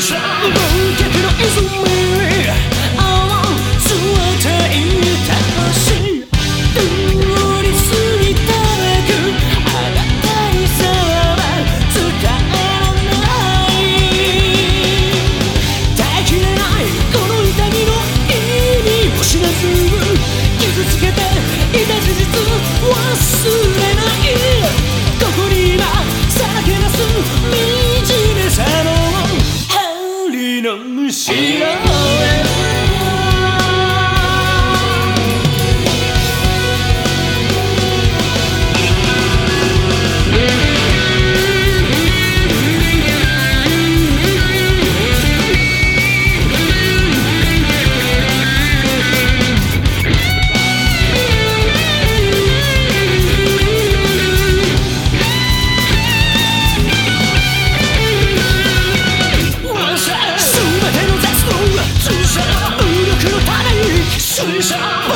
reason. she always Vision